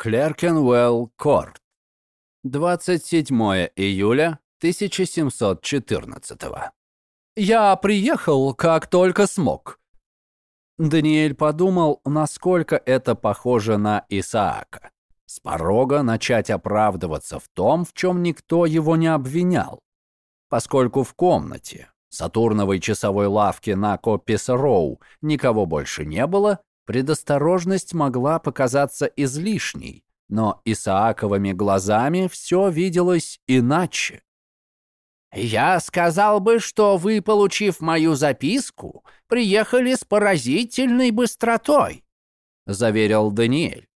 Клеркенвелл Корт. 27 июля 1714. Я приехал, как только смог. Даниэль подумал, насколько это похоже на Исаака. С порога начать оправдываться в том, в чем никто его не обвинял. Поскольку в комнате Сатурновой часовой лавки на Коппис-Роу никого больше не было, Предосторожность могла показаться излишней, но Исааковыми глазами все виделось иначе. «Я сказал бы, что вы, получив мою записку, приехали с поразительной быстротой», — заверил Даниэль.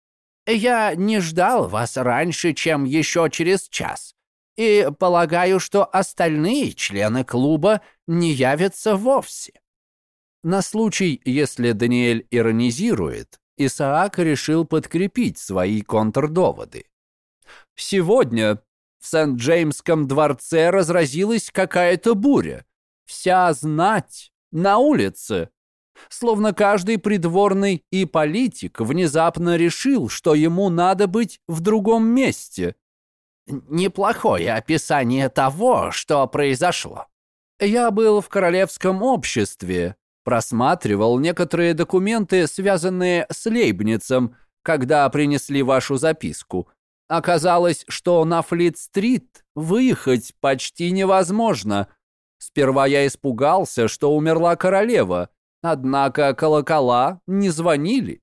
«Я не ждал вас раньше, чем еще через час, и полагаю, что остальные члены клуба не явятся вовсе. На случай, если Даниэль иронизирует, Исаак решил подкрепить свои контрдоводы. Сегодня в Сент-Джеймском дворце разразилась какая-то буря. Вся знать на улице. Словно каждый придворный и политик внезапно решил, что ему надо быть в другом месте. Неплохое описание того, что произошло. Я был в королевском обществе, Просматривал некоторые документы, связанные с Лейбницем, когда принесли вашу записку. Оказалось, что на Флит-стрит выехать почти невозможно. Сперва я испугался, что умерла королева, однако колокола не звонили.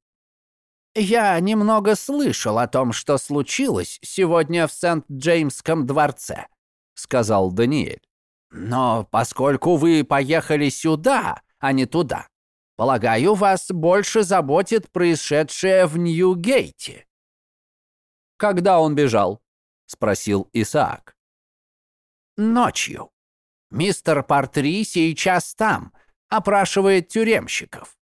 «Я немного слышал о том, что случилось сегодня в Сент-Джеймском дворце», — сказал Даниэль. «Но поскольку вы поехали сюда, а не туда. Полагаю, вас больше заботит происшедшее в Нью-Гейте». «Когда он бежал?» — спросил Исаак. «Ночью. Мистер Партри сейчас там, опрашивает тюремщиков».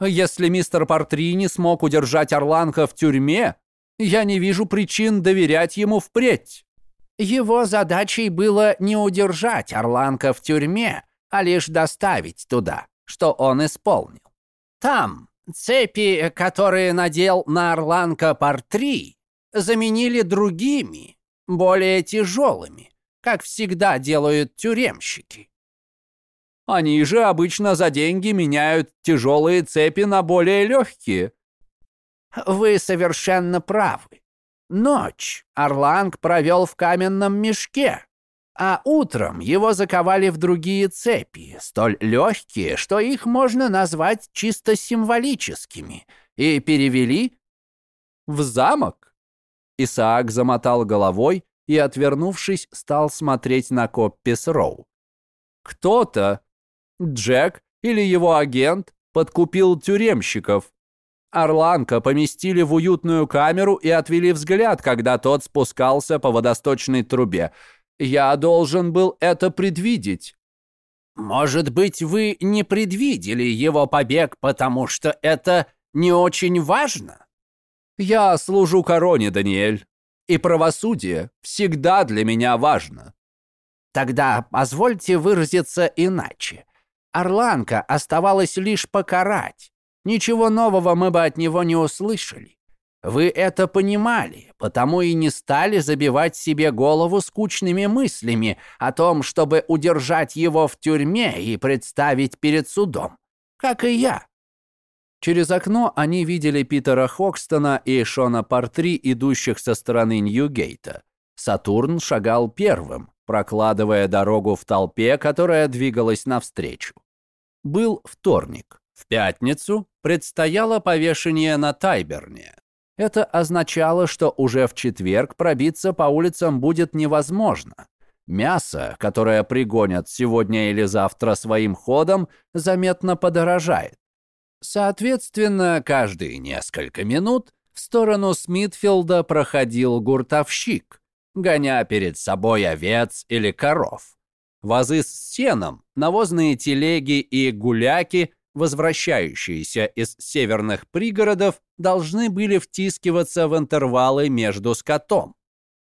«Если мистер Партри не смог удержать Орланка в тюрьме, я не вижу причин доверять ему впредь». Его задачей было не удержать Орланка в тюрьме, а лишь доставить туда, что он исполнил. Там цепи, которые надел на Орланка Портри, заменили другими, более тяжелыми, как всегда делают тюремщики. Они же обычно за деньги меняют тяжелые цепи на более легкие. Вы совершенно правы. Ночь Орланг провел в каменном мешке, а утром его заковали в другие цепи, столь легкие, что их можно назвать чисто символическими, и перевели в замок. Исаак замотал головой и, отвернувшись, стал смотреть на Коппис Роу. Кто-то, Джек или его агент, подкупил тюремщиков. Орланка поместили в уютную камеру и отвели взгляд, когда тот спускался по водосточной трубе – я должен был это предвидеть. Может быть, вы не предвидели его побег, потому что это не очень важно? Я служу короне, Даниэль, и правосудие всегда для меня важно. Тогда позвольте выразиться иначе. Орланка оставалось лишь покарать. Ничего нового мы бы от него не услышали. Вы это понимали, потому и не стали забивать себе голову скучными мыслями о том, чтобы удержать его в тюрьме и представить перед судом, как и я. Через окно они видели Питера Хокстона и Шона Партри, идущих со стороны Ньюгейта. Сатурн шагал первым, прокладывая дорогу в толпе, которая двигалась навстречу. Был вторник. В пятницу предстояло повешение на Тайберне. Это означало, что уже в четверг пробиться по улицам будет невозможно. Мясо, которое пригонят сегодня или завтра своим ходом, заметно подорожает. Соответственно, каждые несколько минут в сторону Смитфилда проходил гуртовщик, гоня перед собой овец или коров. Вазы с сеном, навозные телеги и гуляки возвращающиеся из северных пригородов, должны были втискиваться в интервалы между скотом.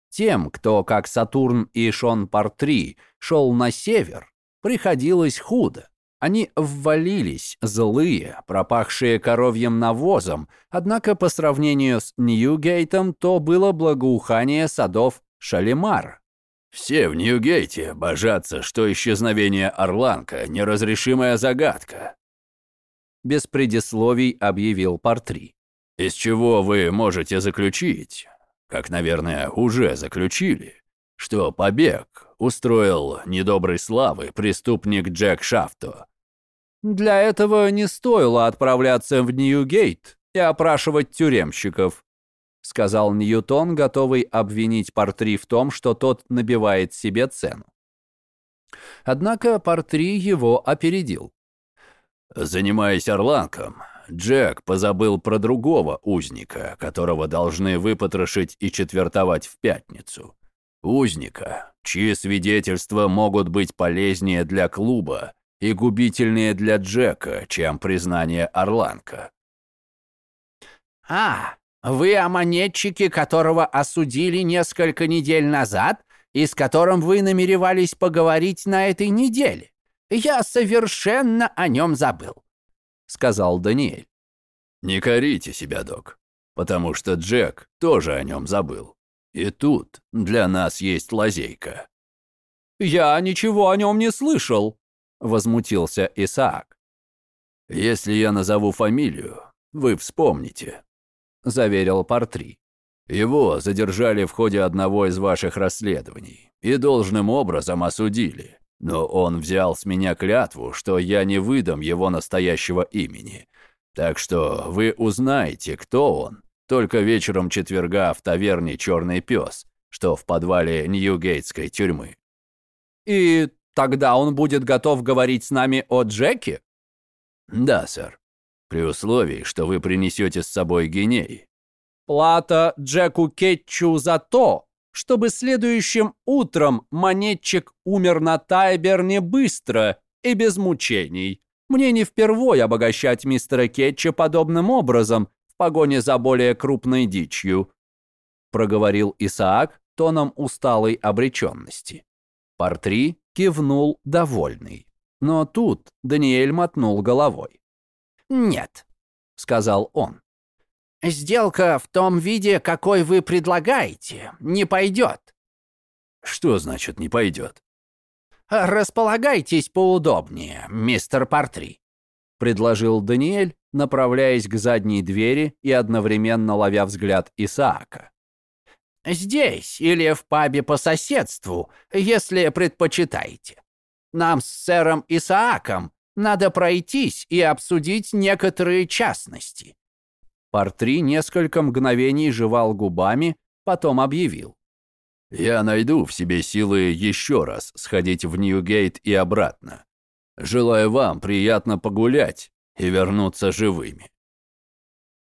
Тем, кто, как Сатурн и Шон Партри, шел на север, приходилось худо. Они ввалились, злые, пропахшие коровьим навозом, однако по сравнению с Ньюгейтом то было благоухание садов Шалимар. «Все в Ньюгейте божатся, что исчезновение Орланка – неразрешимая загадка», без предисловий объявил Портри. «Из чего вы можете заключить, как, наверное, уже заключили, что побег устроил недоброй славы преступник Джек Шафто, для этого не стоило отправляться в Ньюгейт и опрашивать тюремщиков, сказал Ньютон, готовый обвинить Портри в том, что тот набивает себе цену. Однако Портри его опередил. Занимаясь Орланком, Джек позабыл про другого узника, которого должны выпотрошить и четвертовать в пятницу. Узника, чьи свидетельства могут быть полезнее для клуба, и губительнее для Джека, чем признание Орланка. «А, вы о монетчике, которого осудили несколько недель назад и с которым вы намеревались поговорить на этой неделе. Я совершенно о нем забыл», — сказал Даниэль. «Не корите себя, док, потому что Джек тоже о нем забыл. И тут для нас есть лазейка». «Я ничего о нем не слышал», — возмутился Исаак. «Если я назову фамилию, вы вспомните», — заверил Портри. «Его задержали в ходе одного из ваших расследований и должным образом осудили. Но он взял с меня клятву, что я не выдам его настоящего имени. Так что вы узнаете, кто он, только вечером четверга в таверне «Черный пес», что в подвале Ньюгейтской тюрьмы. «И Тогда он будет готов говорить с нами о Джеке? Да, сэр. При условии, что вы принесете с собой геней. Плата Джеку Кетчу за то, чтобы следующим утром монетчик умер на Тайберне быстро и без мучений. Мне не впервой обогащать мистера Кетча подобным образом в погоне за более крупной дичью», проговорил Исаак тоном усталой обреченности. Портри кивнул довольный. Но тут Даниэль мотнул головой. «Нет», — сказал он. «Сделка в том виде, какой вы предлагаете, не пойдет». «Что значит «не пойдет»?» «Располагайтесь поудобнее, мистер Портри», — предложил Даниэль, направляясь к задней двери и одновременно ловя взгляд Исаака. Здесь или в пабе по соседству, если предпочитаете. Нам с сэром Исааком надо пройтись и обсудить некоторые частности». Портри несколько мгновений жевал губами, потом объявил. «Я найду в себе силы еще раз сходить в Ньюгейт и обратно. Желаю вам приятно погулять и вернуться живыми».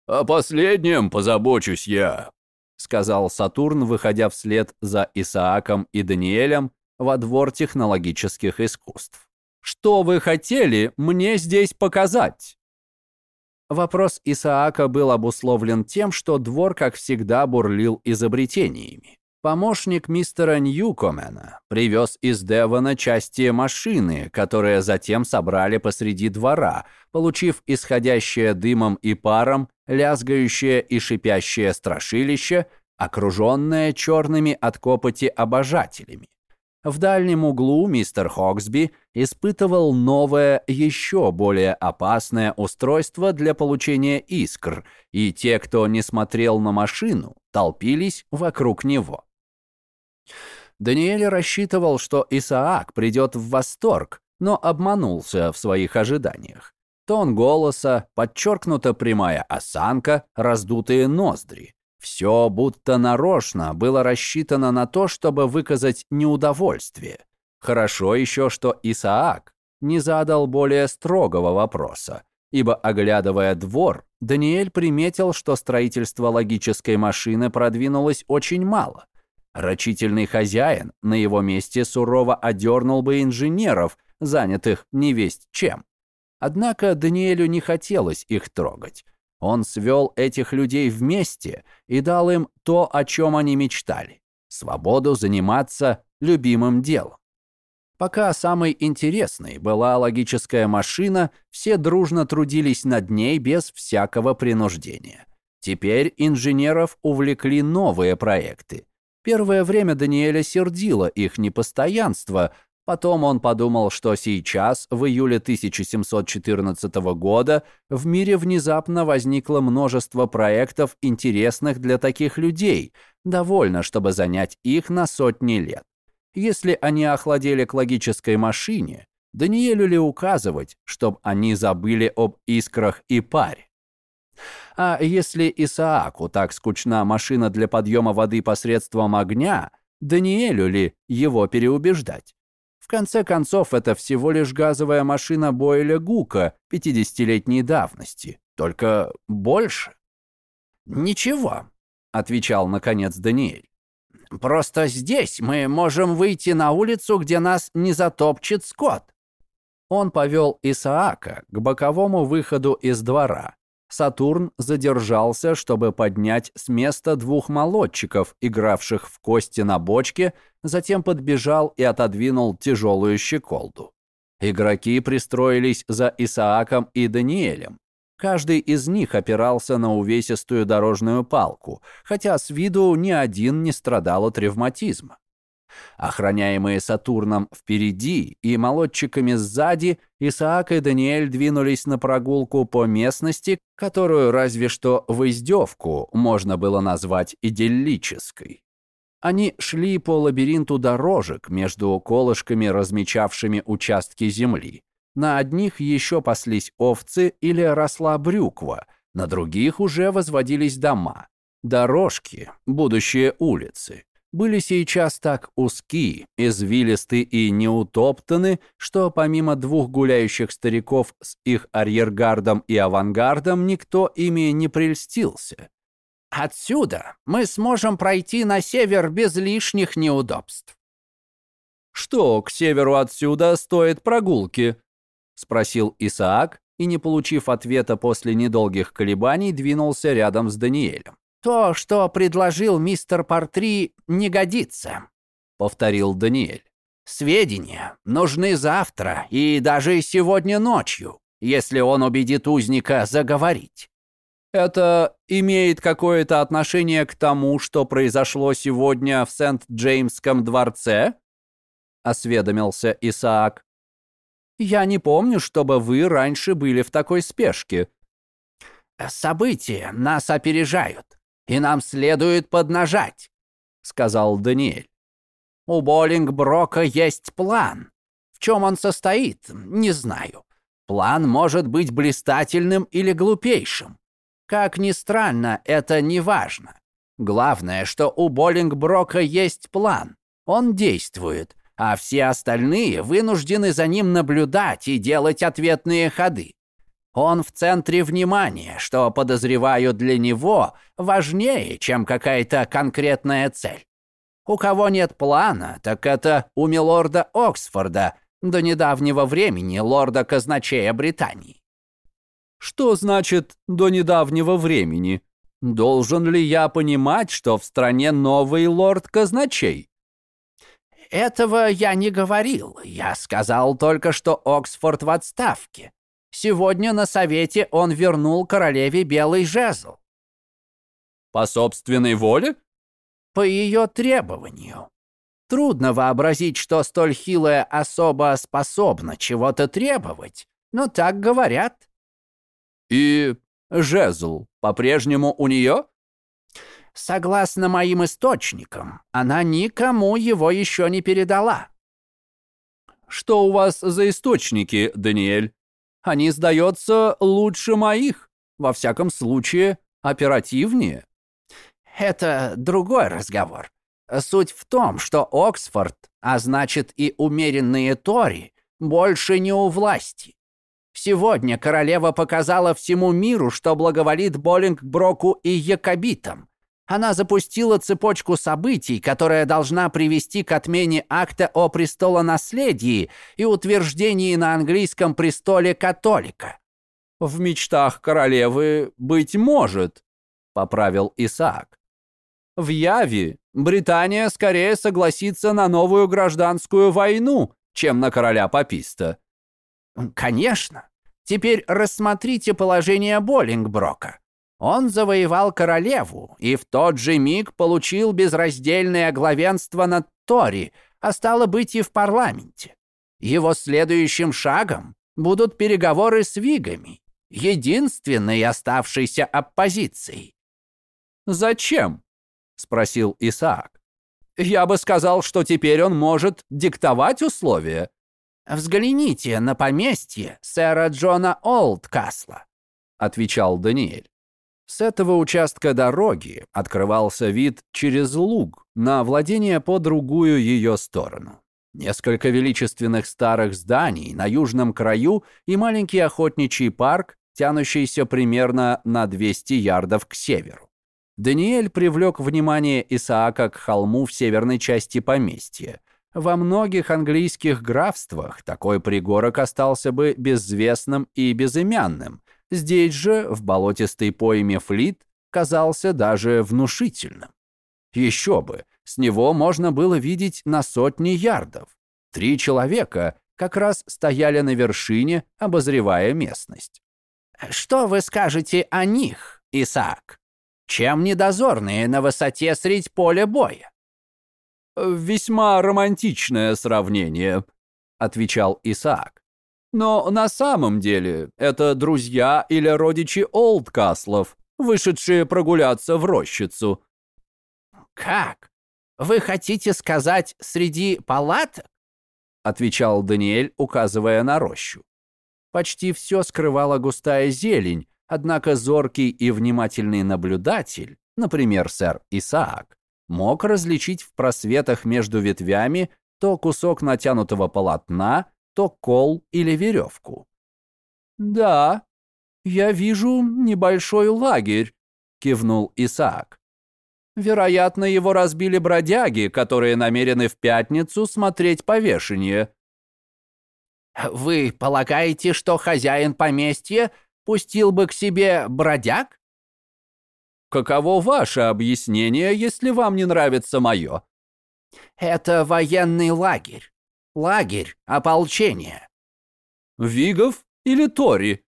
«О последнем позабочусь я», сказал Сатурн, выходя вслед за Исааком и Даниэлем во двор технологических искусств. «Что вы хотели мне здесь показать?» Вопрос Исаака был обусловлен тем, что двор, как всегда, бурлил изобретениями. Помощник мистера Ньюкомена привез из Девона части машины, которые затем собрали посреди двора, получив исходящее дымом и паром лязгающее и шипящее страшилище, окруженное черными от копоти обожателями. В дальнем углу мистер Хоксби испытывал новое, еще более опасное устройство для получения искр, и те, кто не смотрел на машину, толпились вокруг него. Даниэль рассчитывал, что Исаак придет в восторг, но обманулся в своих ожиданиях. Тон голоса, подчеркнута прямая осанка, раздутые ноздри. Все будто нарочно было рассчитано на то, чтобы выказать неудовольствие. Хорошо еще, что Исаак не задал более строгого вопроса, ибо, оглядывая двор, Даниэль приметил, что строительство логической машины продвинулось очень мало. Рачительный хозяин на его месте сурово одернул бы инженеров, занятых невесть чем. Однако Даниэлю не хотелось их трогать. Он свел этих людей вместе и дал им то, о чем они мечтали – свободу заниматься любимым делом. Пока самой интересной была логическая машина, все дружно трудились над ней без всякого принуждения. Теперь инженеров увлекли новые проекты. Первое время Даниэля сердило их непостоянство, потом он подумал, что сейчас, в июле 1714 года, в мире внезапно возникло множество проектов, интересных для таких людей, довольно, чтобы занять их на сотни лет. Если они охладели к логической машине, Даниэлю ли указывать, чтобы они забыли об искрах и паре? А если Исааку так скучна машина для подъема воды посредством огня, Даниэлю ли его переубеждать? В конце концов, это всего лишь газовая машина Бойля Гука 50-летней давности, только больше. «Ничего», — отвечал наконец Даниэль. Просто здесь мы можем выйти на улицу, где нас не затопчет скот». Он повел Исаака к боковому выходу из двора. Сатурн задержался, чтобы поднять с места двух молодчиков, игравших в кости на бочке, затем подбежал и отодвинул тяжелую щеколду. Игроки пристроились за Исааком и Даниэлем. Каждый из них опирался на увесистую дорожную палку, хотя с виду ни один не страдал от ревматизма. Охраняемые Сатурном впереди и молодчиками сзади, Исаак и Даниэль двинулись на прогулку по местности, которую разве что в издевку можно было назвать идиллической. Они шли по лабиринту дорожек между колышками, размечавшими участки земли. На одних еще паслись овцы или росла брюква, на других уже возводились дома. Дорожки, будущие улицы, были сейчас так узки, извилисты и неутоптаны, что помимо двух гуляющих стариков с их арьергардом и авангардом никто ими не прельстился. «Отсюда мы сможем пройти на север без лишних неудобств». «Что к северу отсюда стоит прогулки?» — спросил Исаак и, не получив ответа после недолгих колебаний, двинулся рядом с Даниэлем. «То, что предложил мистер Портри, не годится», — повторил Даниэль. «Сведения нужны завтра и даже сегодня ночью, если он убедит узника заговорить». «Это имеет какое-то отношение к тому, что произошло сегодня в Сент-Джеймском дворце?» — осведомился Исаак. Я не помню, чтобы вы раньше были в такой спешке». «События нас опережают, и нам следует поднажать», — сказал Даниэль. «У Боллингброка есть план. В чем он состоит, не знаю. План может быть блистательным или глупейшим. Как ни странно, это не важно. Главное, что у Боллингброка есть план. Он действует, а все остальные вынуждены за ним наблюдать и делать ответные ходы. Он в центре внимания, что, подозреваю, для него важнее, чем какая-то конкретная цель. У кого нет плана, так это у милорда Оксфорда, до недавнего времени лорда-казначея Британии. Что значит «до недавнего времени»? Должен ли я понимать, что в стране новый лорд-казначей? этого я не говорил. Я сказал только, что Оксфорд в отставке. Сегодня на совете он вернул королеве белый жезл. По собственной воле? По ее требованию. Трудно вообразить, что столь хилая особа способна чего-то требовать, но так говорят. И жезл по-прежнему у нее? Согласно моим источникам, она никому его еще не передала. Что у вас за источники, Даниэль? Они, сдается, лучше моих. Во всяком случае, оперативнее. Это другой разговор. Суть в том, что Оксфорд, а значит и умеренные Тори, больше не у власти. Сегодня королева показала всему миру, что благоволит Боллингброку и якобитам, она запустила цепочку событий, которая должна привести к отмене акта о престолонаследии и утверждении на английском престоле католика. «В мечтах королевы быть может», — поправил Исаак. «В Яви Британия скорее согласится на новую гражданскую войну, чем на короля Паписта. Конечно. Теперь рассмотрите положение Боллингброка. Он завоевал королеву и в тот же миг получил безраздельное главенство над Тори, а стало быть и в парламенте. Его следующим шагом будут переговоры с Вигами, единственной оставшейся оппозицией. «Зачем?» — спросил Исаак. «Я бы сказал, что теперь он может диктовать условия». «Взгляните на поместье сэра Джона Олдкасла», — отвечал Даниэль. С этого участка дороги открывался вид через луг на владение по другую ее сторону. Несколько величественных старых зданий на южном краю и маленький охотничий парк, тянущийся примерно на 200 ярдов к северу. Даниэль привлек внимание Исаака к холму в северной части поместья. Во многих английских графствах такой пригорок остался бы безвестным и безымянным, Здесь же, в болотистой пойме Флит, казался даже внушительным. Еще бы, с него можно было видеть на сотни ярдов. Три человека как раз стояли на вершине, обозревая местность. «Что вы скажете о них, Исаак? Чем не дозорные на высоте средь поля боя?» «Весьма романтичное сравнение», — отвечал Исаак. Но на самом деле это друзья или родичи Олдкаслов, вышедшие прогуляться в рощицу. «Как? Вы хотите сказать, среди палаток?» отвечал Даниэль, указывая на рощу. Почти все скрывала густая зелень, однако зоркий и внимательный наблюдатель, например, сэр Исаак, мог различить в просветах между ветвями то кусок натянутого полотна, то кол или веревку. «Да, я вижу небольшой лагерь», — кивнул Исаак. «Вероятно, его разбили бродяги, которые намерены в пятницу смотреть повешение». «Вы полагаете, что хозяин поместья пустил бы к себе бродяг?» «Каково ваше объяснение, если вам не нравится мое?» «Это военный лагерь лагерь ополчения. Вигов или Тори?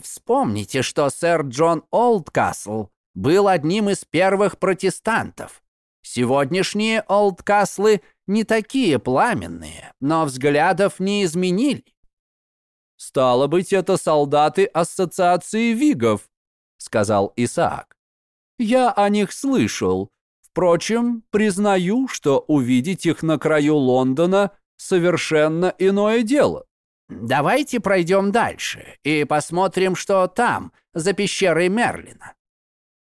Вспомните, что сэр Джон Олдкасл был одним из первых протестантов. Сегодняшние Олдкаслы не такие пламенные, но взглядов не изменили. «Стало быть, это солдаты Ассоциации Вигов», — сказал Исаак. «Я о них слышал. Впрочем, признаю, что увидеть их на краю Лондона совершенно иное дело. Давайте пройдем дальше и посмотрим, что там, за пещерой Мерлина.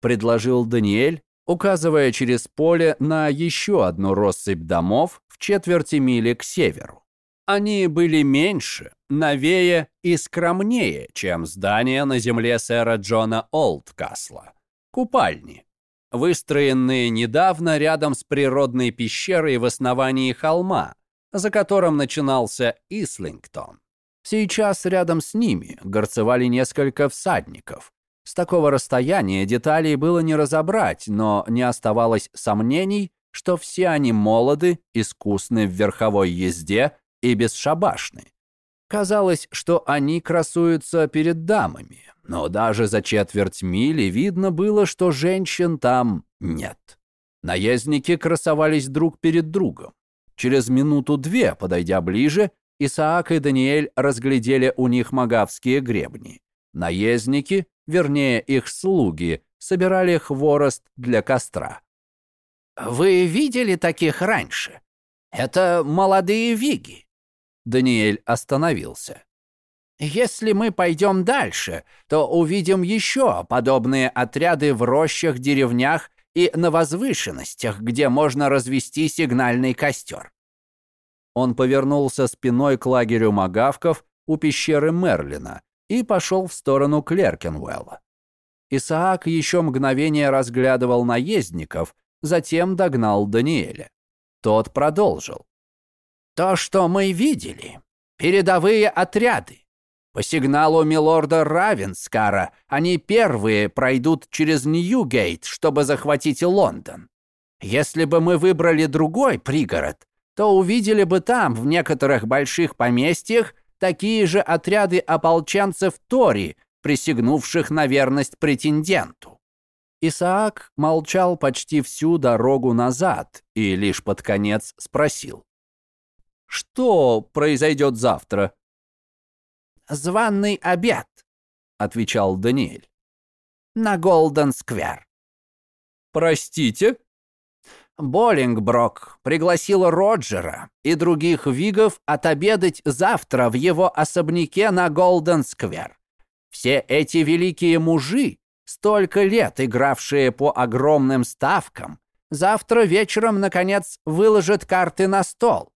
Предложил Даниэль, указывая через поле на еще одну россыпь домов в четверти мили к северу. Они были меньше, новее и скромнее, чем здания на земле сэра Джона Олдкасла. Купальни, выстроенные недавно рядом с природной пещерой в основании холма, за которым начинался Ислингтон. Сейчас рядом с ними горцевали несколько всадников. С такого расстояния деталей было не разобрать, но не оставалось сомнений, что все они молоды, искусны в верховой езде и бесшабашны. Казалось, что они красуются перед дамами, но даже за четверть мили видно было, что женщин там нет. Наездники красовались друг перед другом. Через минуту-две, подойдя ближе, Исаак и Даниэль разглядели у них магавские гребни. Наездники, вернее их слуги, собирали хворост для костра. «Вы видели таких раньше? Это молодые виги». Даниэль остановился. «Если мы пойдем дальше, то увидим еще подобные отряды в рощах, деревнях и на возвышенностях, где можно развести сигнальный костер. Он повернулся спиной к лагерю магавков у пещеры Мерлина и пошел в сторону Клеркенуэлла. Исаак еще мгновение разглядывал наездников, затем догнал Даниэля. Тот продолжил. «То, что мы видели, передовые отряды. По сигналу милорда Равенскара они первые пройдут через Ньюгейт, чтобы захватить Лондон. Если бы мы выбрали другой пригород, то увидели бы там, в некоторых больших поместьях, такие же отряды ополченцев Тори, присягнувших на верность претенденту. Исаак молчал почти всю дорогу назад и лишь под конец спросил. «Что произойдет завтра?» «Званный обед», — отвечал Даниэль. «На Голден-сквер». «Простите?» Боллингброк пригласил Роджера и других вигов отобедать завтра в его особняке на Голден-сквер. Все эти великие мужи, столько лет игравшие по огромным ставкам, завтра вечером, наконец, выложат карты на стол.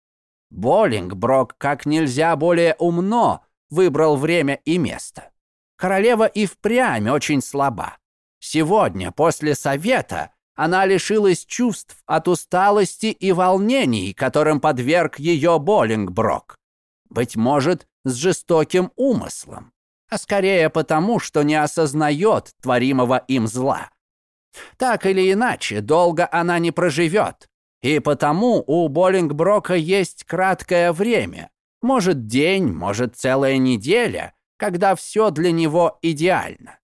Боллингброк как нельзя более умно выбрал время и место. Королева и впрямь очень слаба. Сегодня, после совета, она лишилась чувств от усталости и волнений, которым подверг ее Боллингброк. Быть может, с жестоким умыслом, а скорее потому, что не осознает творимого им зла. Так или иначе, долго она не проживет, и потому у Боллингброка есть краткое время, может день, может целая неделя, когда все для него идеально.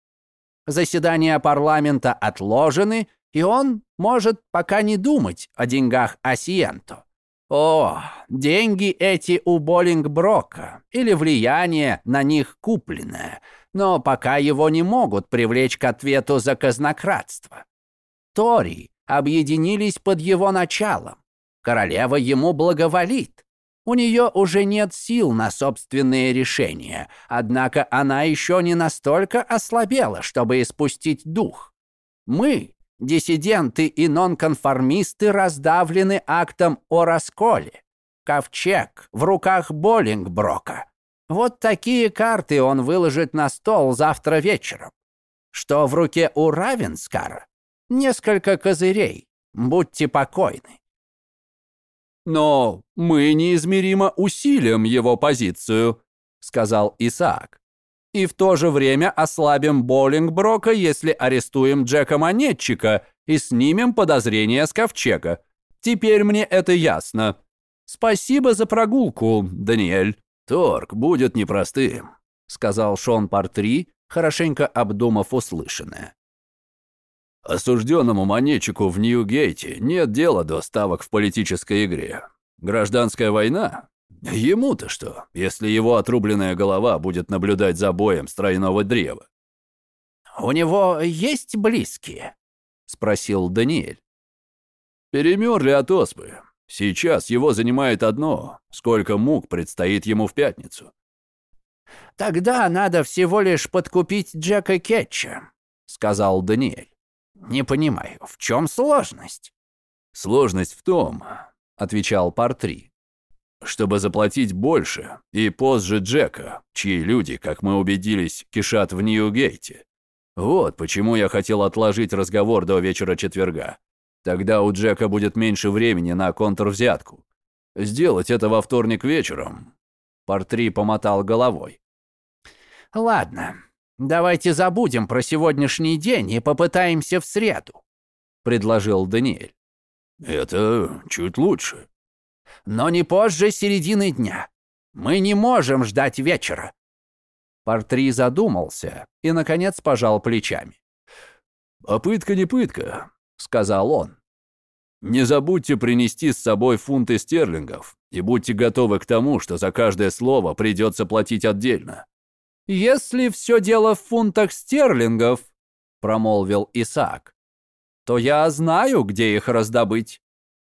Заседания парламента отложены, и он может пока не думать о деньгах Асиенто. О, деньги эти у Боллингброка или влияние на них купленное, но пока его не могут привлечь к ответу за казнократство. Тори объединились под его началом. Королева ему благоволит. У нее уже нет сил на собственные решения, однако она еще не настолько ослабела, чтобы испустить дух. Мы, Диссиденты и нонконформисты раздавлены актом о расколе. Ковчег в руках Боллингброка. Вот такие карты он выложит на стол завтра вечером. Что в руке у Равенскара? Несколько козырей. Будьте покойны. «Но мы неизмеримо усилим его позицию», — сказал Исаак и в то же время ослабим Боллингброка, если арестуем Джека Монетчика и снимем подозрения с ковчега. Теперь мне это ясно. Спасибо за прогулку, Даниэль. Торг будет непростым, сказал Шон Партри, хорошенько обдумав услышанное. Осужденному монетчику в Нью-Гейте нет дела до ставок в политической игре. Гражданская война Ему-то что, если его отрубленная голова будет наблюдать за боем с тройного древа? «У него есть близкие?» — спросил Даниэль. Перемерли от оспы. Сейчас его занимает одно, сколько мук предстоит ему в пятницу. «Тогда надо всего лишь подкупить Джека Кетча», — сказал Даниэль. «Не понимаю, в чем сложность?» «Сложность в том», — отвечал Партри, чтобы заплатить больше, и позже Джека, чьи люди, как мы убедились, кишат в Нью-Гейте. Вот почему я хотел отложить разговор до вечера четверга. Тогда у Джека будет меньше времени на контрвзятку. Сделать это во вторник вечером. Портри помотал головой. «Ладно, давайте забудем про сегодняшний день и попытаемся в среду», — предложил Даниэль. «Это чуть лучше», но не позже середины дня. Мы не можем ждать вечера». Портри задумался и, наконец, пожал плечами. «А пытка не пытка», — сказал он. «Не забудьте принести с собой фунты стерлингов и будьте готовы к тому, что за каждое слово придется платить отдельно». «Если все дело в фунтах стерлингов», — промолвил Исаак, «то я знаю, где их раздобыть».